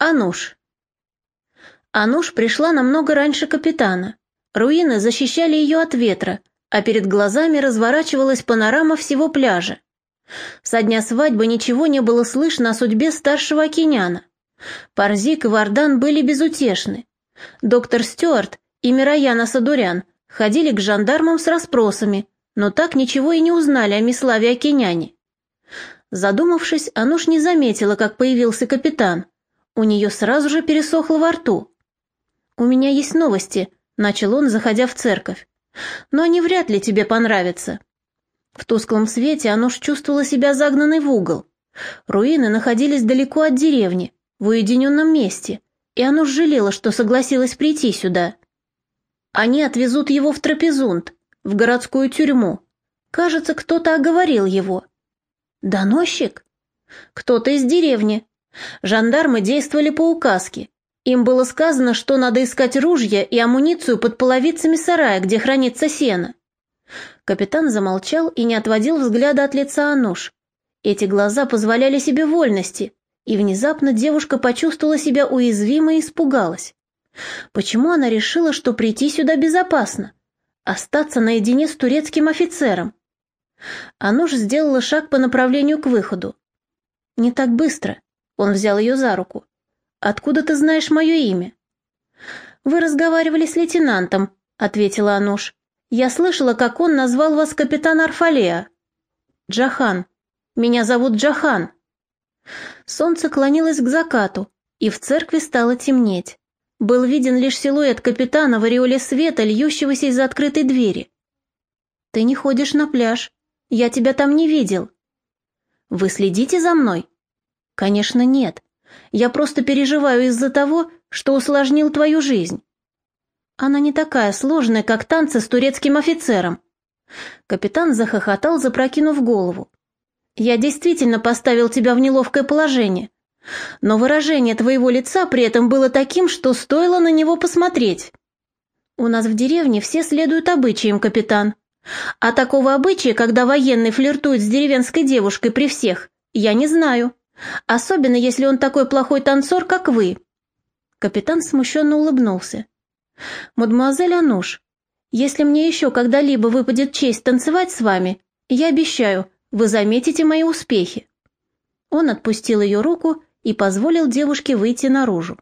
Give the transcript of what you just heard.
Ануш. Ануш пришла намного раньше капитана. Руины защищали ее от ветра, а перед глазами разворачивалась панорама всего пляжа. Со дня свадьбы ничего не было слышно о судьбе старшего океняна. Парзик и Вардан были безутешны. Доктор Стюарт и Мираяна Садурян ходили к жандармам с расспросами, но так ничего и не узнали о Миславе Океняне. Задумавшись, Ануш не заметила, как появился капитан – у нее сразу же пересохло во рту. «У меня есть новости», — начал он, заходя в церковь. «Но они вряд ли тебе понравятся». В тусклом свете Ануш чувствовала себя загнанной в угол. Руины находились далеко от деревни, в уединенном месте, и Ануш жалела, что согласилась прийти сюда. Они отвезут его в Трапезунд, в городскую тюрьму. Кажется, кто-то оговорил его. «Доносчик?» «Кто-то из деревни», Жандармы действовали по указке. Им было сказано, что надо искать ружья и амуницию под половицами сарая, где хранится сено. Капитан замолчал и не отводил взгляда от лица Ануш. Эти глаза позволяли себе вольности, и внезапно девушка почувствовала себя уязвимой и испугалась. Почему она решила, что прийти сюда безопасно? Остаться наедине с турецким офицером? Ануш сделала шаг по направлению к выходу. Не так быстро. Он взял ее за руку. «Откуда ты знаешь мое имя?» «Вы разговаривали с лейтенантом», — ответила Ануш. «Я слышала, как он назвал вас капитан Арфалея». «Джахан. Меня зовут Джахан». Солнце клонилось к закату, и в церкви стало темнеть. Был виден лишь силуэт капитана в ореоле света, льющегося из открытой двери. «Ты не ходишь на пляж. Я тебя там не видел». «Вы следите за мной?» Конечно, нет. Я просто переживаю из-за того, что усложнил твою жизнь. Она не такая сложная, как танцы с турецким офицером. Капитан захохотал, запрокинув голову. Я действительно поставил тебя в неловкое положение. Но выражение твоего лица при этом было таким, что стоило на него посмотреть. У нас в деревне все следуют обычаям, капитан. А такого обычая, когда военный флиртует с деревенской девушкой при всех, я не знаю. Особенно, если он такой плохой танцор, как вы». Капитан смущенно улыбнулся. «Мадемуазель Ануш, если мне еще когда-либо выпадет честь танцевать с вами, я обещаю, вы заметите мои успехи». Он отпустил ее руку и позволил девушке выйти наружу.